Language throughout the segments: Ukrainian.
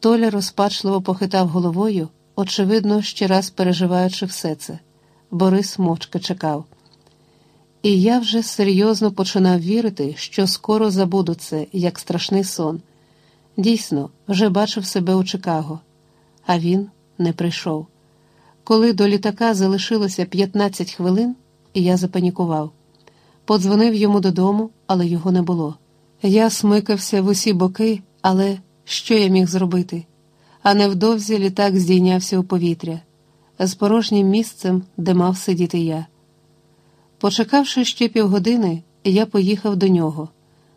Толя розпачливо похитав головою, очевидно, ще раз переживаючи все це. Борис мовчки чекав. І я вже серйозно починав вірити, що скоро забуду це, як страшний сон. Дійсно, вже бачив себе у Чикаго, а він не прийшов. Коли до літака залишилося 15 хвилин, я запанікував. Подзвонив йому додому, але його не було. Я смикався в усі боки, але що я міг зробити? А невдовзі літак здійнявся у повітря з порожнім місцем, де мав сидіти я. Почекавши ще півгодини, я поїхав до нього.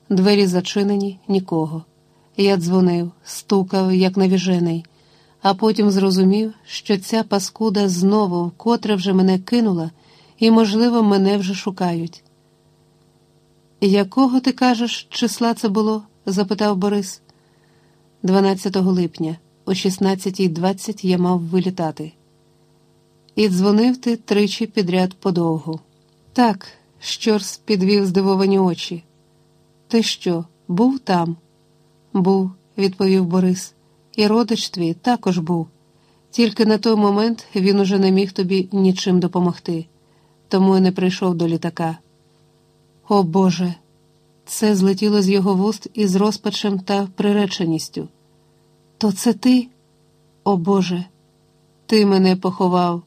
Двері зачинені, нікого. Я дзвонив, стукав, як навіжений, а потім зрозумів, що ця паскуда знову вкотре вже мене кинула, і, можливо, мене вже шукають. Якого ти кажеш, числа це було? запитав Борис. 12 липня, о 16.20 я мав вилітати. І дзвонив ти тричі підряд подовгу. Так, щорс підвів здивовані очі. Ти що, був там? Був, відповів Борис, і родич твій також був. Тільки на той момент він уже не міг тобі нічим допомогти, тому й не прийшов до літака. О Боже! Це злетіло з його вуст із розпачем та приреченістю. То це ти, о Боже, ти мене поховав.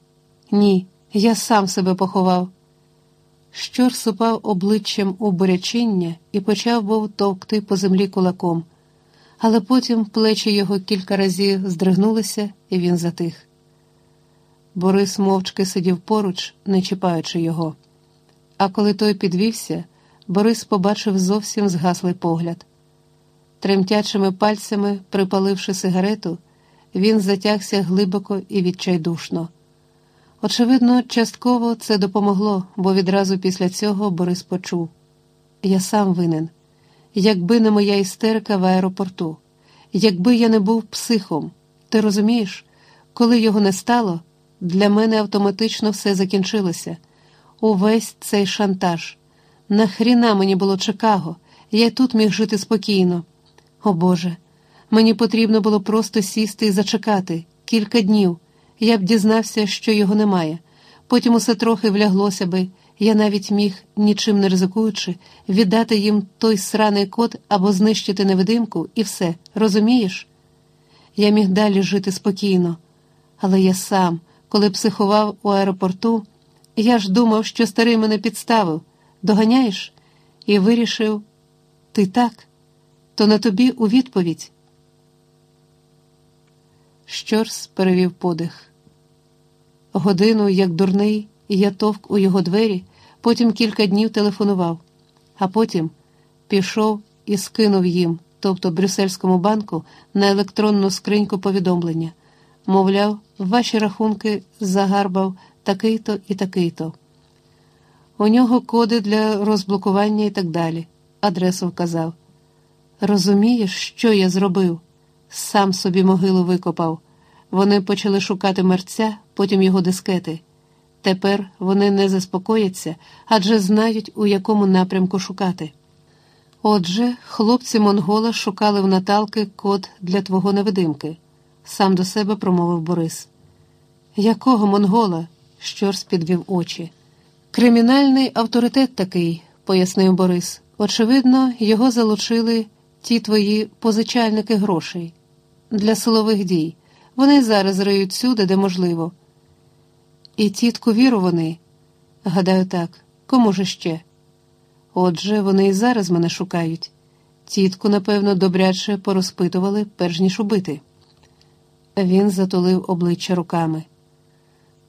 Ні, я сам себе поховав. Щор супав обличчям у бурячиння і почав був товкти по землі кулаком, але потім плечі його кілька разів здригнулися, і він затих. Борис мовчки сидів поруч, не чіпаючи його. А коли той підвівся, Борис побачив зовсім згаслий погляд. Тремтячими пальцями, припаливши сигарету, він затягся глибоко і відчайдушно. Очевидно, частково це допомогло, бо відразу після цього Борис почув я сам винен. Якби не моя істерика в аеропорту, якби я не був психом, ти розумієш, коли його не стало, для мене автоматично все закінчилося. Увесь цей шантаж. Нахріна мені було Чикаго, я й тут міг жити спокійно. О Боже, мені потрібно було просто сісти і зачекати кілька днів. Я б дізнався, що його немає. Потім усе трохи вляглося би, я навіть міг, нічим не ризикуючи, віддати їм той сраний код або знищити невидимку, і все, розумієш? Я міг далі жити спокійно, але я сам, коли психував у аеропорту, я ж думав, що старий мене підставив. Доганяєш? І вирішив ти так, то на тобі у відповідь. Щорс перевів подих. Годину, як дурний, я товк у його двері, потім кілька днів телефонував, а потім пішов і скинув їм, тобто Брюссельському банку, на електронну скриньку повідомлення. Мовляв, ваші рахунки загарбав такий-то і такий-то. У нього коди для розблокування і так далі. Адресу вказав. Розумієш, що я зробив? Сам собі могилу викопав. Вони почали шукати мерця, потім його дискети. Тепер вони не заспокояться, адже знають, у якому напрямку шукати. Отже, хлопці монгола шукали в Наталки код для твого невидимки, сам до себе промовив Борис. Якого монгола? Щорс підвів очі. Кримінальний авторитет такий, пояснив Борис. Очевидно, його залучили ті твої позичальники грошей для силових дій. Вони зараз риють сюди, де можливо. І тітку віру вони, гадаю, так, кому ж ще? Отже, вони і зараз мене шукають. Тітку, напевно, добряче порозпитували, перш ніж убити. Він затулив обличчя руками.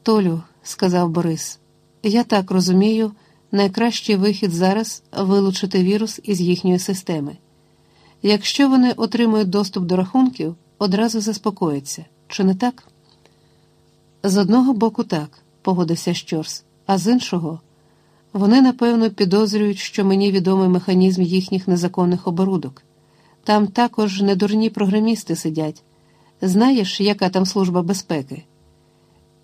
Толю, сказав Борис. Я так розумію, найкращий вихід зараз вилучити вірус із їхньої системи. Якщо вони отримують доступ до рахунків, одразу заспокояться, чи не так? З одного боку, так, погодився Щорс, а з іншого, вони напевно підозрюють, що мені відомий механізм їхніх незаконних оборудок. Там також недурні програмісти сидять. Знаєш, яка там служба безпеки?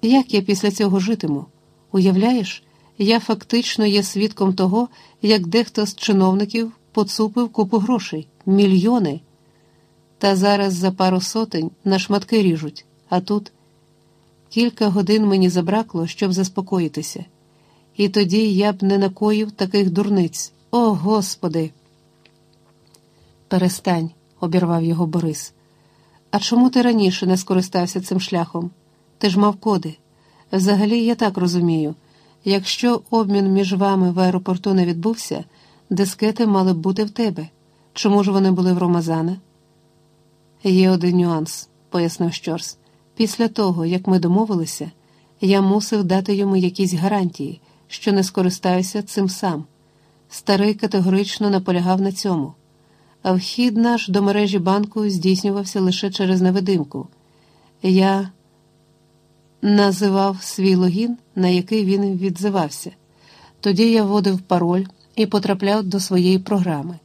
Як я після цього житиму? Уявляєш, я фактично є свідком того, як дехто з чиновників поцупив купу грошей, мільйони. Та зараз за пару сотень на шматки ріжуть, а тут кілька годин мені забракло, щоб заспокоїтися. І тоді я б не накоїв таких дурниць. О, Господи! Перестань, обірвав його Борис. А чому ти раніше не скористався цим шляхом? Ти ж мав коди. Взагалі, я так розумію, якщо обмін між вами в аеропорту не відбувся, дискети мали б бути в тебе. Чому ж вони були в Ромазана? Є один нюанс, пояснив Щорс. Після того, як ми домовилися, я мусив дати йому якісь гарантії, що не скористаюся цим сам. Старий категорично наполягав на цьому. А вхід наш до мережі банку здійснювався лише через невидимку. Я називав свій логін, на який він відзивався. Тоді я вводив пароль і потрапляв до своєї програми.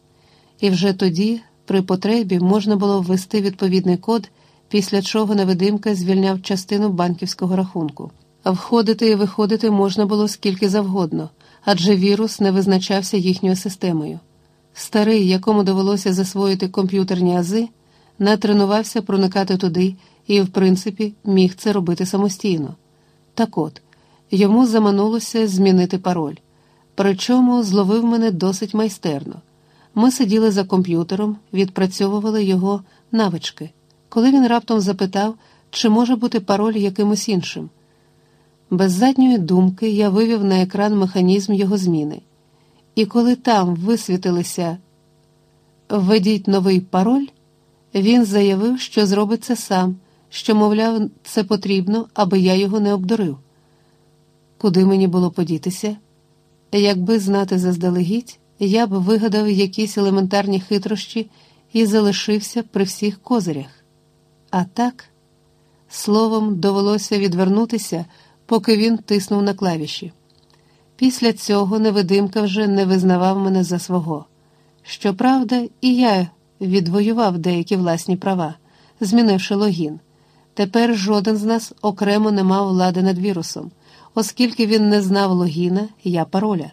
І вже тоді, при потребі, можна було ввести відповідний код, після чого невидимка звільняв частину банківського рахунку. Входити і виходити можна було скільки завгодно, адже вірус не визначався їхньою системою. Старий, якому довелося засвоїти комп'ютерні ази, натренувався проникати туди і, в принципі, міг це робити самостійно. Так от, йому заманулося змінити пароль. Причому зловив мене досить майстерно. Ми сиділи за комп'ютером, відпрацьовували його навички, коли він раптом запитав, чи може бути пароль якимось іншим. Без задньої думки я вивів на екран механізм його зміни. І коли там висвітилися введіть новий пароль, він заявив, що зробить це сам, що, мовляв, це потрібно, аби я його не обдурив. Куди мені було подітися? Якби знати заздалегідь, я б вигадав якісь елементарні хитрощі і залишився при всіх козирях. А так, словом, довелося відвернутися, поки він тиснув на клавіші. Після цього невидимка вже не визнавав мене за свого. Щоправда, і я відвоював деякі власні права, змінивши логін. Тепер жоден з нас окремо не мав влади над вірусом, оскільки він не знав логіна, я пароля.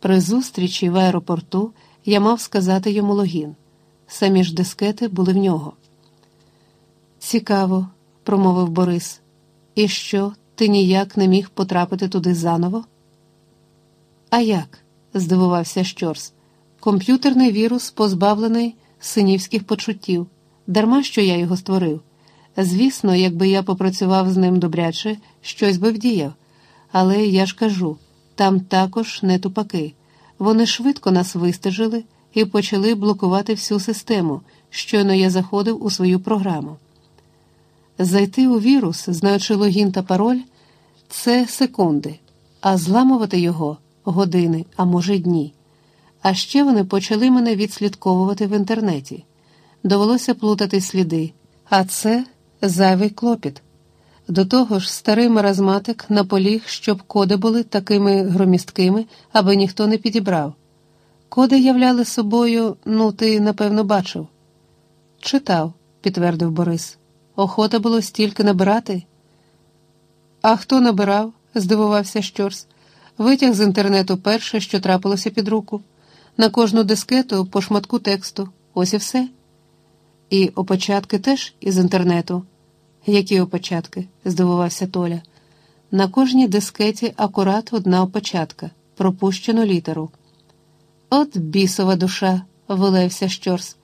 При зустрічі в аеропорту я мав сказати йому логін. Самі ж дискети були в нього. Цікаво, промовив Борис. І що, ти ніяк не міг потрапити туди заново? А як? здивувався Щорс. Комп'ютерний вірус позбавлений синівських почуттів, дарма що я його створив. Звісно, якби я попрацював з ним добряче, щось би вдіяв. Але я ж кажу там також не тупаки. Вони швидко нас вистежили і почали блокувати всю систему, щойно я заходив у свою програму. Зайти у вірус, знаючи логін та пароль, це секунди, а зламувати його години, а може дні. А ще вони почали мене відслідковувати в інтернеті. Довелося плутати сліди, а це зайвий клопіт. До того ж, старий маразматик наполіг, щоб коди були такими громісткими, аби ніхто не підібрав. Коди являли собою, ну, ти, напевно, бачив. Читав, підтвердив Борис. Охота було стільки набирати. А хто набирав? здивувався Щорс. Витяг з інтернету перше, що трапилося під руку. На кожну дискету по шматку тексту. Ось і все. І опочатки теж із інтернету. Які опочатки? здивувався Толя. На кожній дискеті акурат одна опочатка, пропущену літеру. От бісова душа, вилився щорс.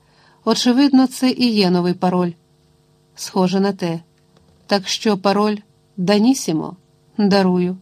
Очевидно, це і є новий пароль. Схоже на те. Так що пароль Данісімо дарую.